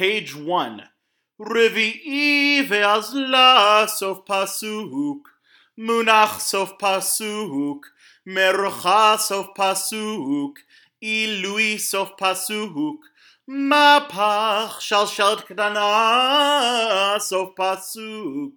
page one. Revi'i ve'azla sof pasuk, munach sof pasuk, mercha sof pasuk, ilui sof pasuk, mapach shalshal kdana sof pasuk.